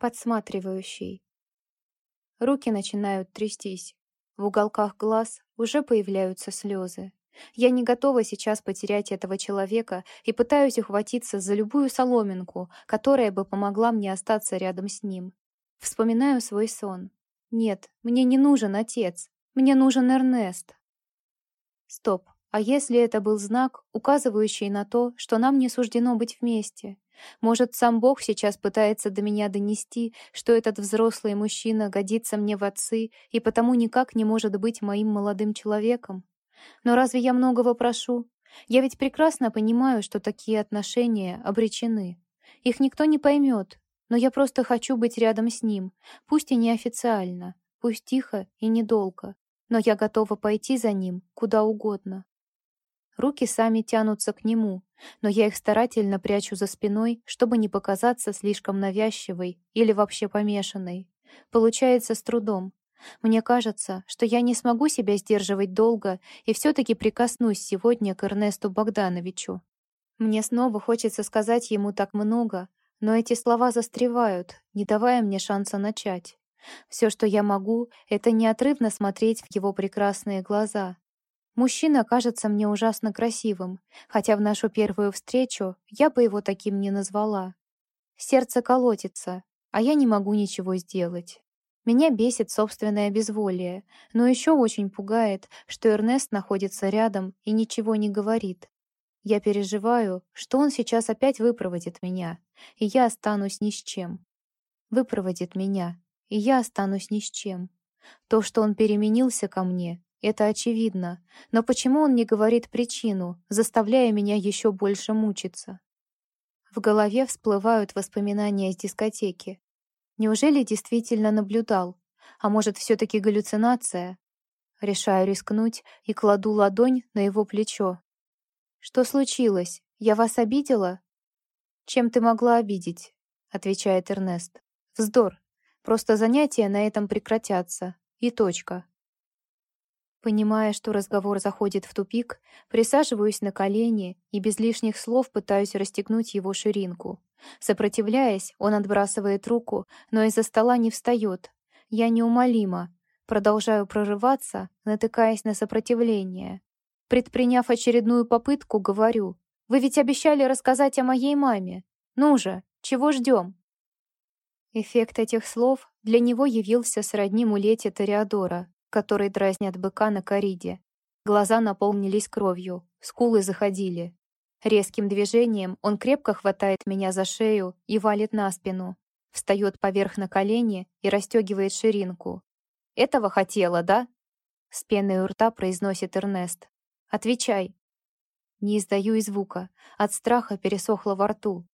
подсматривающий. Руки начинают трястись. В уголках глаз уже появляются слезы. Я не готова сейчас потерять этого человека и пытаюсь ухватиться за любую соломинку, которая бы помогла мне остаться рядом с ним. Вспоминаю свой сон. Нет, мне не нужен отец. Мне нужен Эрнест. Стоп. А если это был знак, указывающий на то, что нам не суждено быть вместе? Может, сам Бог сейчас пытается до меня донести, что этот взрослый мужчина годится мне в отцы и потому никак не может быть моим молодым человеком? Но разве я многого прошу? Я ведь прекрасно понимаю, что такие отношения обречены. Их никто не поймет, но я просто хочу быть рядом с ним, пусть и неофициально, пусть тихо и недолго, но я готова пойти за ним куда угодно. Руки сами тянутся к нему, но я их старательно прячу за спиной, чтобы не показаться слишком навязчивой или вообще помешанной. Получается с трудом, мне кажется, что я не смогу себя сдерживать долго и все-таки прикоснусь сегодня к Эрнесту Богдановичу. Мне снова хочется сказать ему так много, но эти слова застревают, не давая мне шанса начать. Все, что я могу, это неотрывно смотреть в его прекрасные глаза. Мужчина кажется мне ужасно красивым, хотя в нашу первую встречу я бы его таким не назвала. Сердце колотится, а я не могу ничего сделать. Меня бесит собственное безволие, но еще очень пугает, что Эрнест находится рядом и ничего не говорит. Я переживаю, что он сейчас опять выпроводит меня, и я останусь ни с чем. Выпроводит меня, и я останусь ни с чем. То, что он переменился ко мне, это очевидно, но почему он не говорит причину, заставляя меня еще больше мучиться? В голове всплывают воспоминания из дискотеки, Неужели действительно наблюдал? А может, все-таки галлюцинация? Решаю рискнуть и кладу ладонь на его плечо. «Что случилось? Я вас обидела?» «Чем ты могла обидеть?» — отвечает Эрнест. «Вздор. Просто занятия на этом прекратятся. И точка». Понимая, что разговор заходит в тупик, присаживаюсь на колени и без лишних слов пытаюсь расстегнуть его ширинку. Сопротивляясь, он отбрасывает руку, но из-за стола не встает. Я неумолима. Продолжаю прорываться, натыкаясь на сопротивление. Предприняв очередную попытку, говорю. «Вы ведь обещали рассказать о моей маме. Ну же, чего ждем?» Эффект этих слов для него явился сродни мулете Тореадора, который дразнят быка на кориде. Глаза наполнились кровью, скулы заходили. Резким движением он крепко хватает меня за шею и валит на спину. Встает поверх на колени и расстегивает ширинку. «Этого хотела, да?» С пеной у рта произносит Эрнест. «Отвечай». Не издаю и звука. От страха пересохло во рту.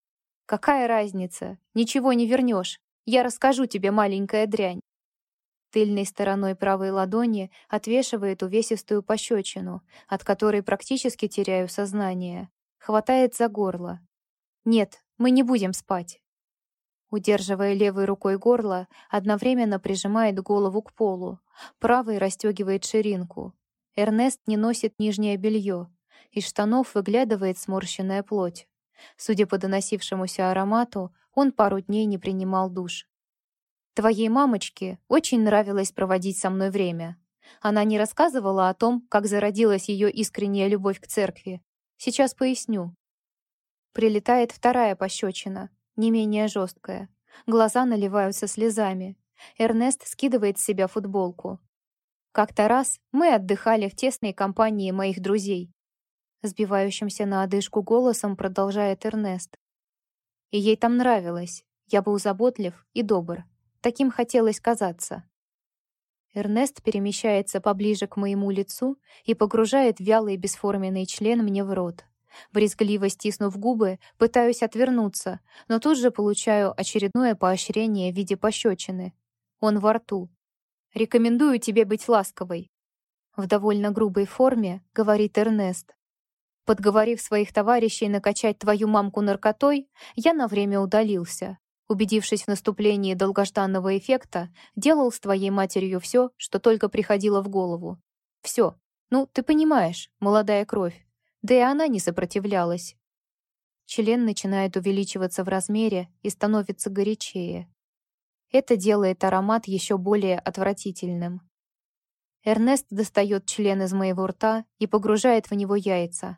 «Какая разница? Ничего не вернешь. Я расскажу тебе, маленькая дрянь. Тыльной стороной правой ладони отвешивает увесистую пощечину, от которой практически теряю сознание. Хватает за горло. «Нет, мы не будем спать». Удерживая левой рукой горло, одновременно прижимает голову к полу, правой расстегивает ширинку. Эрнест не носит нижнее белье. Из штанов выглядывает сморщенная плоть. Судя по доносившемуся аромату, он пару дней не принимал душ. Твоей мамочке очень нравилось проводить со мной время. Она не рассказывала о том, как зародилась ее искренняя любовь к церкви. Сейчас поясню. Прилетает вторая пощечина, не менее жесткая. Глаза наливаются слезами. Эрнест скидывает с себя футболку. Как-то раз мы отдыхали в тесной компании моих друзей. Сбивающимся на одышку голосом продолжает Эрнест. И ей там нравилось. Я был заботлив и добр. Таким хотелось казаться. Эрнест перемещается поближе к моему лицу и погружает вялый бесформенный член мне в рот. Брезгливо стиснув губы, пытаюсь отвернуться, но тут же получаю очередное поощрение в виде пощечины. Он во рту. «Рекомендую тебе быть ласковой», — в довольно грубой форме говорит Эрнест. Подговорив своих товарищей накачать твою мамку наркотой, я на время удалился. Убедившись в наступлении долгожданного эффекта, делал с твоей матерью все, что только приходило в голову. Все. Ну, ты понимаешь, молодая кровь. Да и она не сопротивлялась. Член начинает увеличиваться в размере и становится горячее. Это делает аромат еще более отвратительным. Эрнест достает член из моего рта и погружает в него яйца.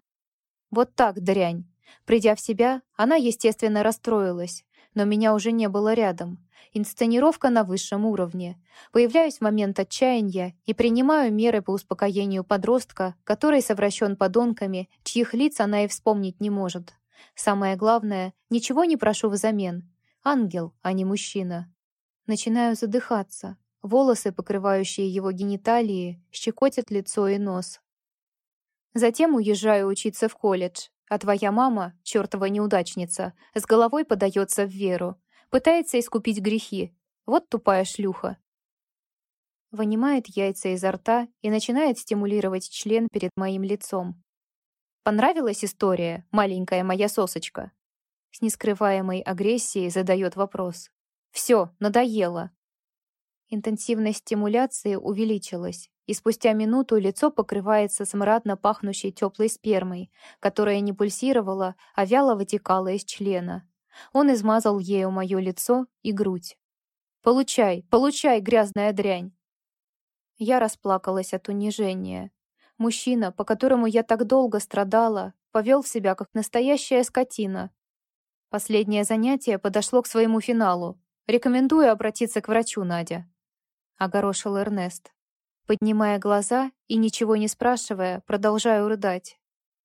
Вот так, дрянь. Придя в себя, она, естественно, расстроилась, но меня уже не было рядом. Инсценировка на высшем уровне. Появляюсь в момент отчаяния и принимаю меры по успокоению подростка, который совращен подонками, чьих лиц она и вспомнить не может. Самое главное, ничего не прошу взамен. Ангел, а не мужчина. Начинаю задыхаться. Волосы, покрывающие его гениталии, щекотят лицо и нос. Затем уезжаю учиться в колледж, а твоя мама, чертова неудачница, с головой подается в веру, пытается искупить грехи. Вот тупая шлюха. Вынимает яйца изо рта и начинает стимулировать член перед моим лицом. Понравилась история, маленькая моя сосочка? С нескрываемой агрессией задает вопрос. Все, надоело. Интенсивность стимуляции увеличилась, и спустя минуту лицо покрывается смрадно пахнущей теплой спермой, которая не пульсировала, а вяло вытекала из члена. Он измазал ею мое лицо и грудь. «Получай, получай, грязная дрянь!» Я расплакалась от унижения. Мужчина, по которому я так долго страдала, повел себя как настоящая скотина. Последнее занятие подошло к своему финалу. Рекомендую обратиться к врачу, Надя огорошил Эрнест. Поднимая глаза и ничего не спрашивая, продолжаю рыдать.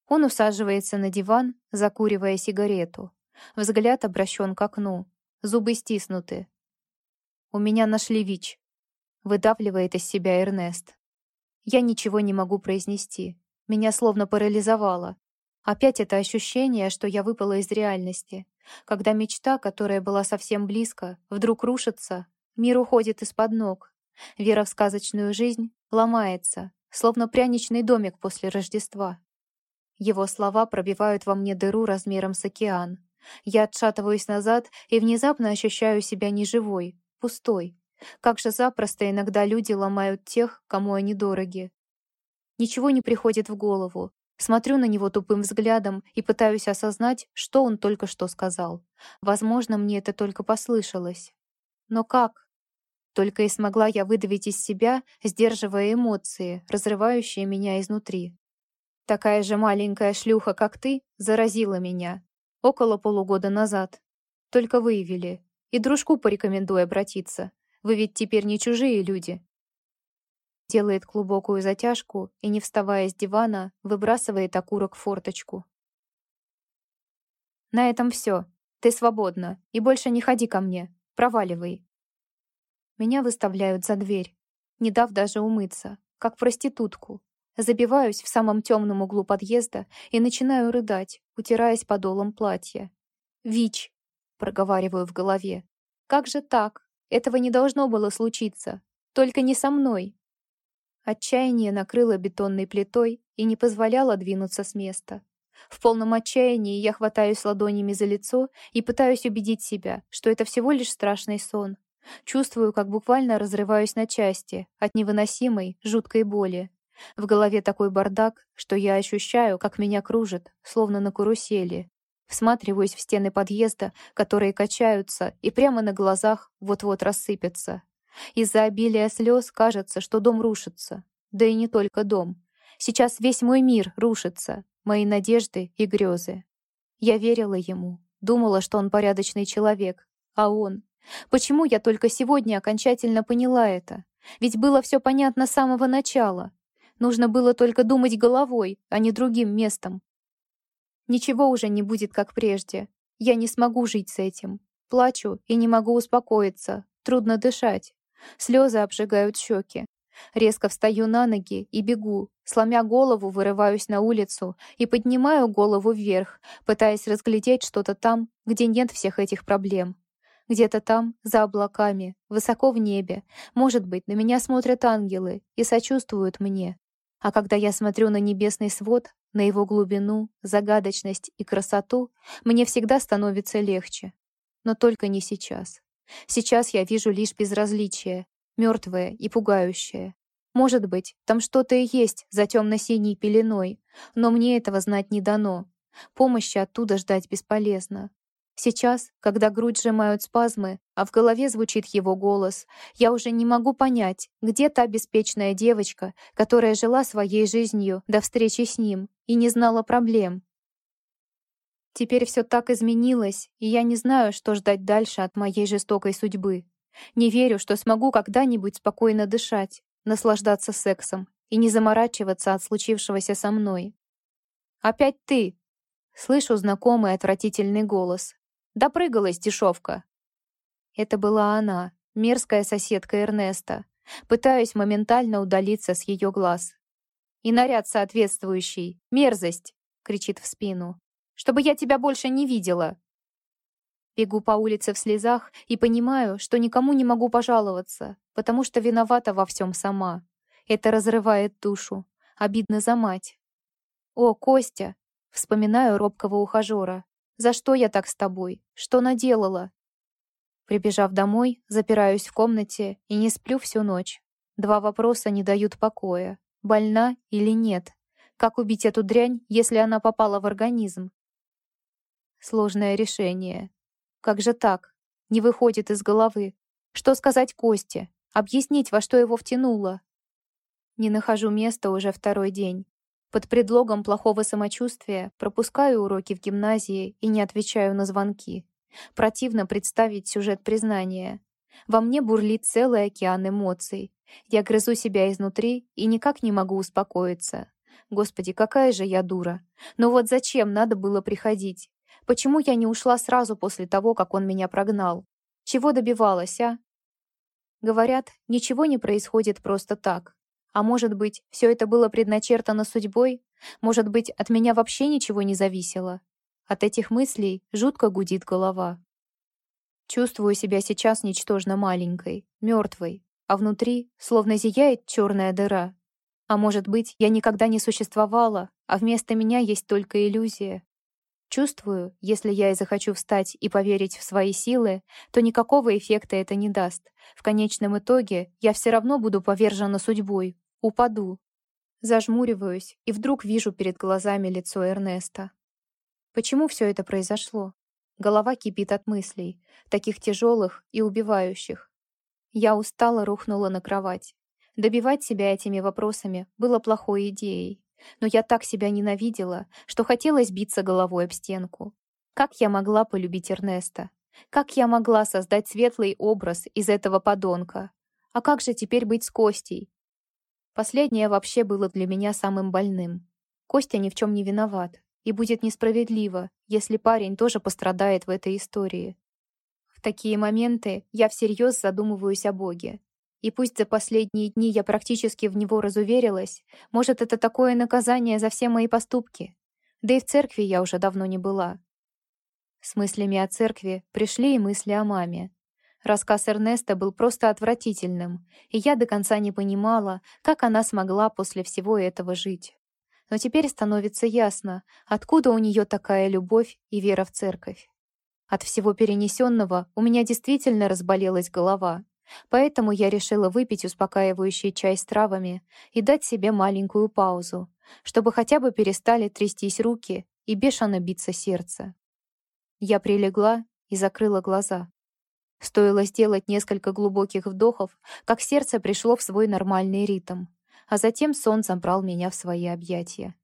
Он усаживается на диван, закуривая сигарету. Взгляд обращен к окну. Зубы стиснуты. «У меня нашли ВИЧ», — выдавливает из себя Эрнест. Я ничего не могу произнести. Меня словно парализовало. Опять это ощущение, что я выпала из реальности. Когда мечта, которая была совсем близко, вдруг рушится, мир уходит из-под ног, Вера в сказочную жизнь ломается, словно пряничный домик после Рождества. Его слова пробивают во мне дыру размером с океан. Я отшатываюсь назад и внезапно ощущаю себя неживой, пустой. Как же запросто иногда люди ломают тех, кому они дороги. Ничего не приходит в голову. Смотрю на него тупым взглядом и пытаюсь осознать, что он только что сказал. Возможно, мне это только послышалось. Но как? Только и смогла я выдавить из себя, сдерживая эмоции, разрывающие меня изнутри. Такая же маленькая шлюха, как ты, заразила меня. Около полугода назад. Только выявили. И дружку порекомендую обратиться. Вы ведь теперь не чужие люди. Делает глубокую затяжку и, не вставая с дивана, выбрасывает окурок в форточку. На этом все. Ты свободна. И больше не ходи ко мне. Проваливай. Меня выставляют за дверь, не дав даже умыться, как проститутку. Забиваюсь в самом темном углу подъезда и начинаю рыдать, утираясь подолом платья. «Вич!» — проговариваю в голове. «Как же так? Этого не должно было случиться. Только не со мной!» Отчаяние накрыло бетонной плитой и не позволяло двинуться с места. В полном отчаянии я хватаюсь ладонями за лицо и пытаюсь убедить себя, что это всего лишь страшный сон, Чувствую, как буквально разрываюсь на части от невыносимой, жуткой боли. В голове такой бардак, что я ощущаю, как меня кружит, словно на карусели. Всматриваюсь в стены подъезда, которые качаются и прямо на глазах вот-вот рассыпятся. Из-за обилия слез кажется, что дом рушится. Да и не только дом. Сейчас весь мой мир рушится, мои надежды и грезы. Я верила ему, думала, что он порядочный человек, а он Почему я только сегодня окончательно поняла это? Ведь было все понятно с самого начала. Нужно было только думать головой, а не другим местом. Ничего уже не будет, как прежде. Я не смогу жить с этим. Плачу и не могу успокоиться. Трудно дышать. Слезы обжигают щеки. Резко встаю на ноги и бегу. Сломя голову, вырываюсь на улицу и поднимаю голову вверх, пытаясь разглядеть что-то там, где нет всех этих проблем. Где-то там, за облаками, высоко в небе, может быть, на меня смотрят ангелы и сочувствуют мне. А когда я смотрю на небесный свод, на его глубину, загадочность и красоту, мне всегда становится легче. Но только не сейчас. Сейчас я вижу лишь безразличие, мертвое и пугающее. Может быть, там что-то и есть за темно-синей пеленой, но мне этого знать не дано. Помощи оттуда ждать бесполезно. Сейчас, когда грудь сжимают спазмы, а в голове звучит его голос. Я уже не могу понять, где та беспечная девочка, которая жила своей жизнью до встречи с ним и не знала проблем. Теперь все так изменилось, и я не знаю, что ждать дальше от моей жестокой судьбы. Не верю, что смогу когда-нибудь спокойно дышать, наслаждаться сексом и не заморачиваться от случившегося со мной. «Опять ты!» Слышу знакомый отвратительный голос. «Допрыгалась, дешевка!» Это была она, мерзкая соседка Эрнеста. Пытаюсь моментально удалиться с ее глаз. «И наряд соответствующий. Мерзость!» — кричит в спину. «Чтобы я тебя больше не видела!» Бегу по улице в слезах и понимаю, что никому не могу пожаловаться, потому что виновата во всем сама. Это разрывает душу. Обидно за мать. «О, Костя!» Вспоминаю робкого ухажера. «За что я так с тобой? Что наделала?» Прибежав домой, запираюсь в комнате и не сплю всю ночь. Два вопроса не дают покоя. Больна или нет? Как убить эту дрянь, если она попала в организм? Сложное решение. Как же так? Не выходит из головы. Что сказать Косте? Объяснить, во что его втянуло? Не нахожу места уже второй день. Под предлогом плохого самочувствия пропускаю уроки в гимназии и не отвечаю на звонки. Противно представить сюжет признания. Во мне бурлит целый океан эмоций. Я грызу себя изнутри и никак не могу успокоиться. Господи, какая же я дура. Но вот зачем надо было приходить? Почему я не ушла сразу после того, как он меня прогнал? Чего добивалась, а? Говорят, ничего не происходит просто так. А может быть, все это было предначертано судьбой? Может быть, от меня вообще ничего не зависело? От этих мыслей жутко гудит голова. Чувствую себя сейчас ничтожно маленькой, мертвой, а внутри словно зияет черная дыра. А может быть, я никогда не существовала, а вместо меня есть только иллюзия, Чувствую, если я и захочу встать и поверить в свои силы, то никакого эффекта это не даст. В конечном итоге я все равно буду повержена судьбой, упаду. Зажмуриваюсь и вдруг вижу перед глазами лицо Эрнеста. Почему все это произошло? Голова кипит от мыслей, таких тяжелых и убивающих. Я устало рухнула на кровать. Добивать себя этими вопросами было плохой идеей. Но я так себя ненавидела, что хотелось биться головой об стенку. Как я могла полюбить Эрнеста? Как я могла создать светлый образ из этого подонка? А как же теперь быть с Костей? Последнее вообще было для меня самым больным. Костя ни в чем не виноват, и будет несправедливо, если парень тоже пострадает в этой истории. В такие моменты я всерьез задумываюсь о Боге, и пусть за последние дни я практически в него разуверилась, может, это такое наказание за все мои поступки. Да и в церкви я уже давно не была. С мыслями о церкви пришли и мысли о маме. Рассказ Эрнеста был просто отвратительным, и я до конца не понимала, как она смогла после всего этого жить. Но теперь становится ясно, откуда у нее такая любовь и вера в церковь. От всего перенесенного у меня действительно разболелась голова. Поэтому я решила выпить успокаивающий чай с травами и дать себе маленькую паузу, чтобы хотя бы перестали трястись руки и бешено биться сердце. Я прилегла и закрыла глаза. Стоило сделать несколько глубоких вдохов, как сердце пришло в свой нормальный ритм, а затем сон забрал меня в свои объятия.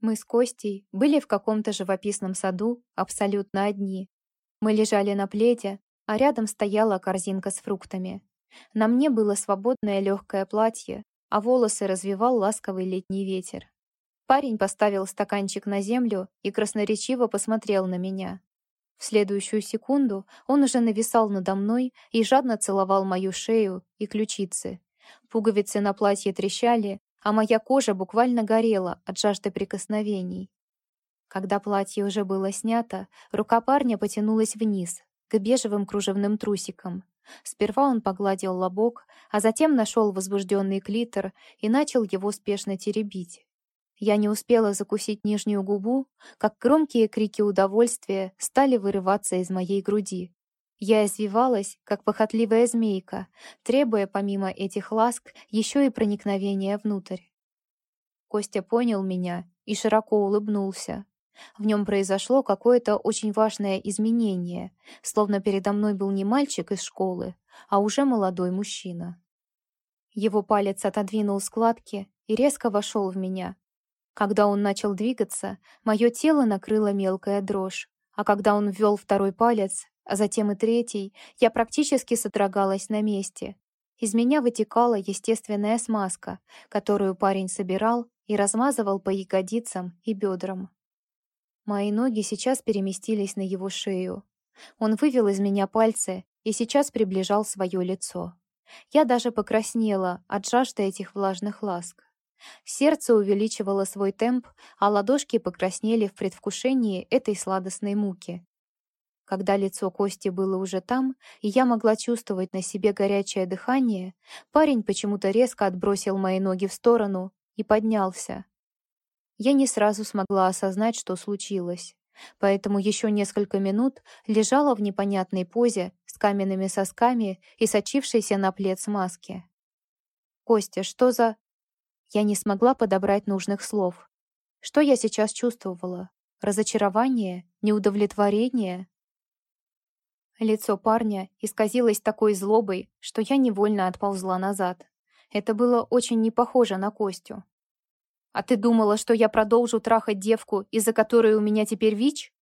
Мы с Костей были в каком-то живописном саду абсолютно одни. Мы лежали на пледе, а рядом стояла корзинка с фруктами. На мне было свободное легкое платье, а волосы развивал ласковый летний ветер. Парень поставил стаканчик на землю и красноречиво посмотрел на меня. В следующую секунду он уже нависал надо мной и жадно целовал мою шею и ключицы. Пуговицы на платье трещали, а моя кожа буквально горела от жажды прикосновений. Когда платье уже было снято, рука парня потянулась вниз, к бежевым кружевным трусикам. Сперва он погладил лобок, а затем нашел возбужденный клитор и начал его спешно теребить. Я не успела закусить нижнюю губу, как громкие крики удовольствия стали вырываться из моей груди. Я извивалась, как похотливая змейка, требуя помимо этих ласк еще и проникновения внутрь. Костя понял меня и широко улыбнулся. В нем произошло какое-то очень важное изменение, словно передо мной был не мальчик из школы, а уже молодой мужчина. Его палец отодвинул складки и резко вошел в меня. Когда он начал двигаться, мое тело накрыло мелкая дрожь, а когда он ввел второй палец, а затем и третий, я практически содрогалась на месте. Из меня вытекала естественная смазка, которую парень собирал и размазывал по ягодицам и бедрам. Мои ноги сейчас переместились на его шею. Он вывел из меня пальцы и сейчас приближал свое лицо. Я даже покраснела от жажды этих влажных ласк. Сердце увеличивало свой темп, а ладошки покраснели в предвкушении этой сладостной муки. Когда лицо Кости было уже там, и я могла чувствовать на себе горячее дыхание, парень почему-то резко отбросил мои ноги в сторону и поднялся. Я не сразу смогла осознать, что случилось. Поэтому еще несколько минут лежала в непонятной позе с каменными сосками и сочившейся на плед смазки. «Костя, что за...» Я не смогла подобрать нужных слов. Что я сейчас чувствовала? Разочарование? Неудовлетворение? Лицо парня исказилось такой злобой, что я невольно отползла назад. Это было очень не похоже на Костю. «А ты думала, что я продолжу трахать девку, из-за которой у меня теперь ВИЧ?»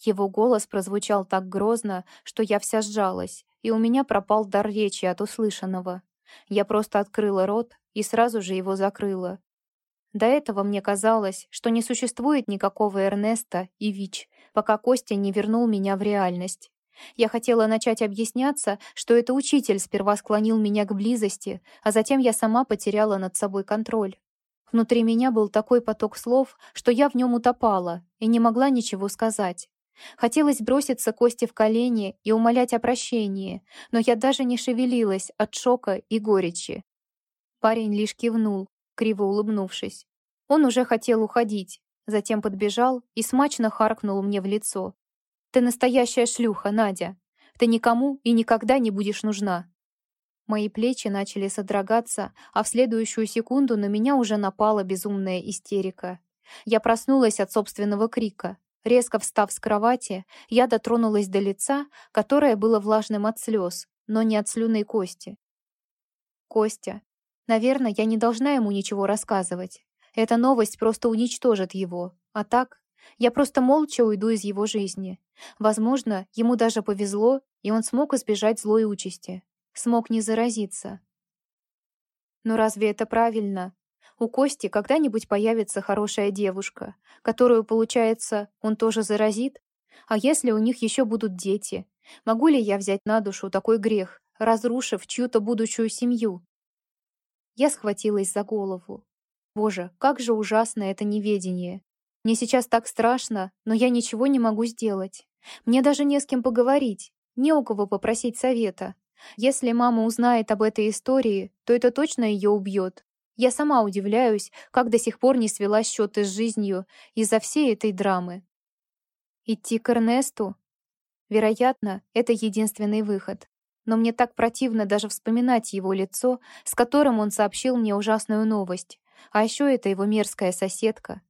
Его голос прозвучал так грозно, что я вся сжалась, и у меня пропал дар речи от услышанного. Я просто открыла рот и сразу же его закрыла. До этого мне казалось, что не существует никакого Эрнеста и ВИЧ, пока Костя не вернул меня в реальность. Я хотела начать объясняться, что это учитель сперва склонил меня к близости, а затем я сама потеряла над собой контроль. Внутри меня был такой поток слов, что я в нем утопала и не могла ничего сказать. Хотелось броситься Косте в колени и умолять о прощении, но я даже не шевелилась от шока и горечи. Парень лишь кивнул, криво улыбнувшись. Он уже хотел уходить, затем подбежал и смачно харкнул мне в лицо. «Ты настоящая шлюха, Надя! Ты никому и никогда не будешь нужна!» Мои плечи начали содрогаться, а в следующую секунду на меня уже напала безумная истерика. Я проснулась от собственного крика. Резко встав с кровати, я дотронулась до лица, которое было влажным от слез, но не от слюной Кости. Костя. Наверное, я не должна ему ничего рассказывать. Эта новость просто уничтожит его. А так, я просто молча уйду из его жизни. Возможно, ему даже повезло, и он смог избежать злой участи смог не заразиться. Но разве это правильно? У Кости когда-нибудь появится хорошая девушка, которую, получается, он тоже заразит? А если у них еще будут дети? Могу ли я взять на душу такой грех, разрушив чью-то будущую семью? Я схватилась за голову. Боже, как же ужасно это неведение. Мне сейчас так страшно, но я ничего не могу сделать. Мне даже не с кем поговорить, не у кого попросить совета. Если мама узнает об этой истории, то это точно ее убьет. Я сама удивляюсь, как до сих пор не свела счеты с жизнью из-за всей этой драмы. Идти к Эрнесту? Вероятно, это единственный выход. Но мне так противно даже вспоминать его лицо, с которым он сообщил мне ужасную новость. А еще это его мерзкая соседка.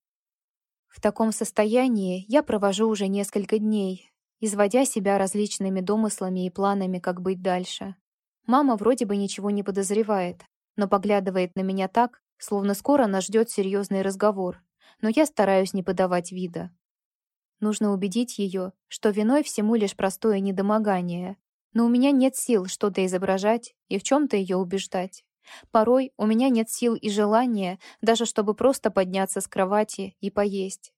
В таком состоянии я провожу уже несколько дней, изводя себя различными домыслами и планами, как быть дальше. Мама вроде бы ничего не подозревает, но поглядывает на меня так, словно скоро нас ждет серьезный разговор, но я стараюсь не подавать вида. Нужно убедить ее, что виной всему лишь простое недомогание, но у меня нет сил что-то изображать и в чем-то ее убеждать. Порой у меня нет сил и желания, даже чтобы просто подняться с кровати и поесть.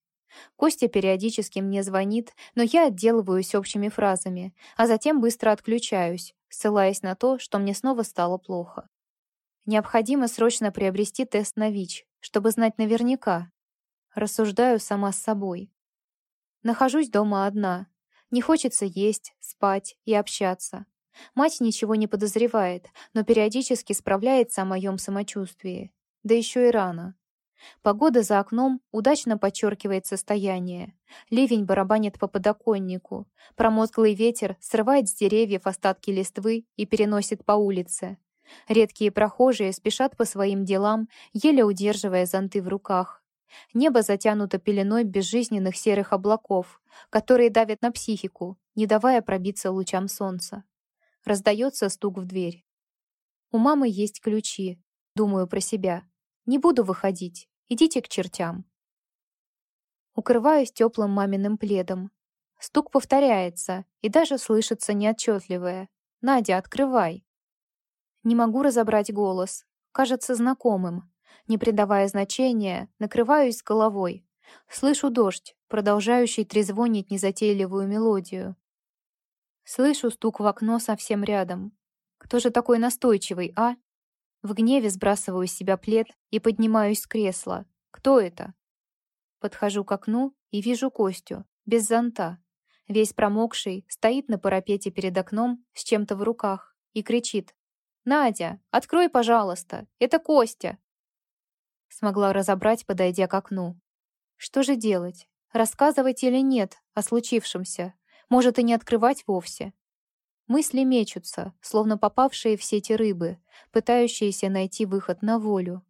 Костя периодически мне звонит, но я отделываюсь общими фразами, а затем быстро отключаюсь, ссылаясь на то, что мне снова стало плохо. Необходимо срочно приобрести тест на ВИЧ, чтобы знать наверняка. Рассуждаю сама с собой. Нахожусь дома одна. Не хочется есть, спать и общаться. Мать ничего не подозревает, но периодически справляется о моем самочувствии. Да еще и рано. Погода за окном удачно подчеркивает состояние. Ливень барабанит по подоконнику. Промозглый ветер срывает с деревьев остатки листвы и переносит по улице. Редкие прохожие спешат по своим делам, еле удерживая зонты в руках. Небо затянуто пеленой безжизненных серых облаков, которые давят на психику, не давая пробиться лучам солнца. Раздается стук в дверь. У мамы есть ключи. Думаю про себя. Не буду выходить. Идите к чертям. Укрываюсь теплым маминым пледом. Стук повторяется, и даже слышится неотчетливое. «Надя, открывай!» Не могу разобрать голос. Кажется знакомым. Не придавая значения, накрываюсь головой. Слышу дождь, продолжающий трезвонить незатейливую мелодию. Слышу стук в окно совсем рядом. Кто же такой настойчивый, а? В гневе сбрасываю с себя плед и поднимаюсь с кресла. Кто это? Подхожу к окну и вижу Костю, без зонта. Весь промокший, стоит на парапете перед окном с чем-то в руках и кричит. «Надя, открой, пожалуйста! Это Костя!» Смогла разобрать, подойдя к окну. Что же делать? Рассказывать или нет о случившемся? Может, и не открывать вовсе? Мысли мечутся, словно попавшие в сети рыбы, пытающиеся найти выход на волю.